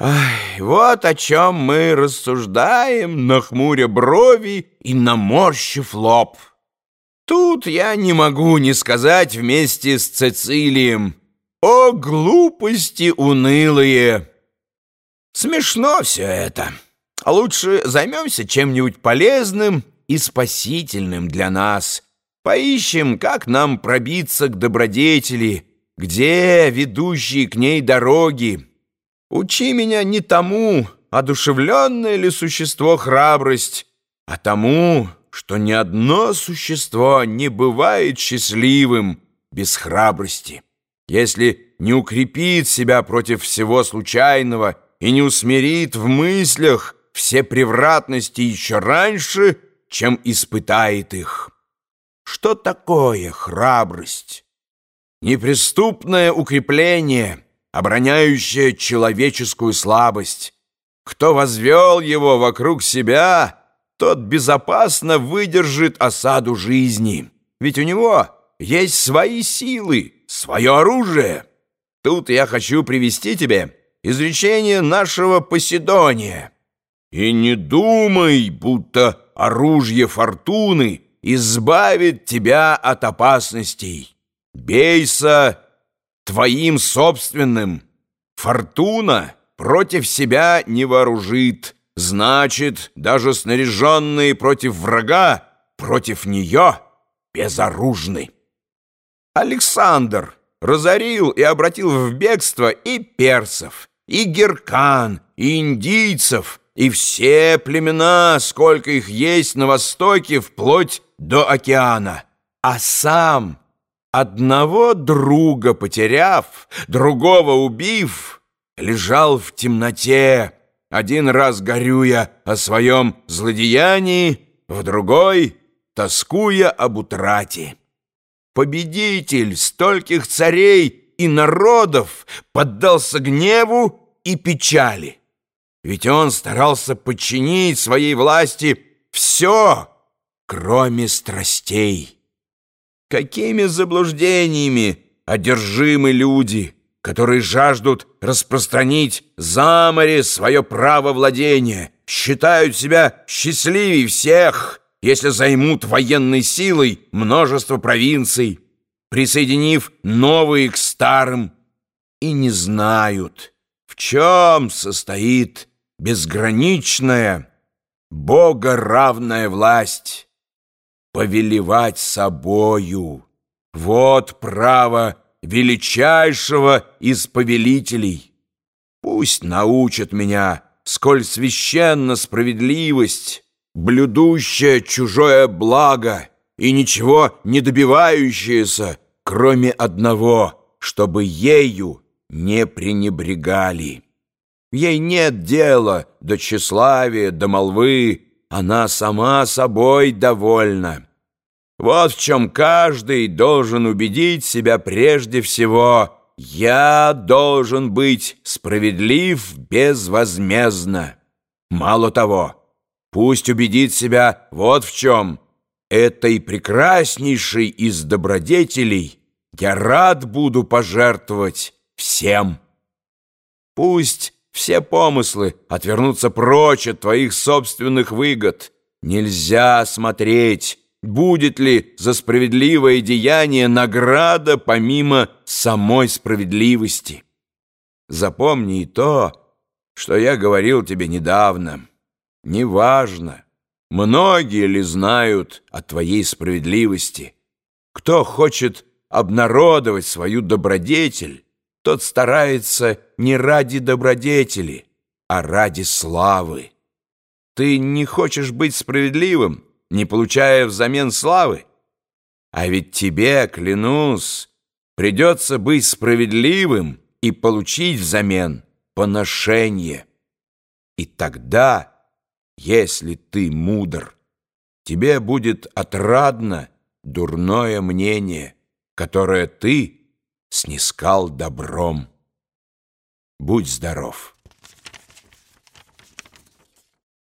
Ай, вот о чем мы рассуждаем, нахмуря брови и наморщив лоб. Тут я не могу не сказать вместе с Цицилием. О, глупости унылые! Смешно все это. А лучше займемся чем-нибудь полезным и спасительным для нас. Поищем, как нам пробиться к добродетели, где ведущие к ней дороги. Учи меня не тому, одушевленное ли существо храбрость, а тому, что ни одно существо не бывает счастливым без храбрости, если не укрепит себя против всего случайного и не усмирит в мыслях все превратности еще раньше, чем испытает их. Что такое храбрость? Неприступное укрепление — обороняющее человеческую слабость. Кто возвел его вокруг себя, тот безопасно выдержит осаду жизни. Ведь у него есть свои силы, свое оружие. Тут я хочу привести тебе изречение нашего Поседония. И не думай, будто оружие фортуны избавит тебя от опасностей. Бейся твоим собственным. Фортуна против себя не вооружит, значит, даже снаряженные против врага, против нее безоружны. Александр разорил и обратил в бегство и персов, и геркан, и индийцев, и все племена, сколько их есть на востоке, вплоть до океана. А сам Одного друга потеряв, другого убив, лежал в темноте, один раз горюя о своем злодеянии, в другой — тоскуя об утрате. Победитель стольких царей и народов поддался гневу и печали. Ведь он старался подчинить своей власти все, кроме страстей. Какими заблуждениями одержимы люди, которые жаждут распространить за море свое право владения, считают себя счастливее всех, если займут военной силой множество провинций, присоединив новые к старым, и не знают, в чем состоит безграничная, богоравная власть повелевать собою. Вот право величайшего из повелителей. Пусть научат меня, сколь священна справедливость, блюдущая чужое благо и ничего не добивающаяся, кроме одного, чтобы ею не пренебрегали. Ей нет дела до тщеславия, до молвы, она сама собой довольна. Вот в чем каждый должен убедить себя прежде всего. Я должен быть справедлив безвозмездно. Мало того, пусть убедит себя вот в чем. Этой прекраснейшей из добродетелей я рад буду пожертвовать всем. Пусть все помыслы отвернутся прочь от твоих собственных выгод. Нельзя смотреть будет ли за справедливое деяние награда помимо самой справедливости. Запомни и то, что я говорил тебе недавно. Неважно, многие ли знают о твоей справедливости. Кто хочет обнародовать свою добродетель, тот старается не ради добродетели, а ради славы. Ты не хочешь быть справедливым, не получая взамен славы? А ведь тебе, клянусь, придется быть справедливым и получить взамен поношение. И тогда, если ты мудр, тебе будет отрадно дурное мнение, которое ты снискал добром. Будь здоров!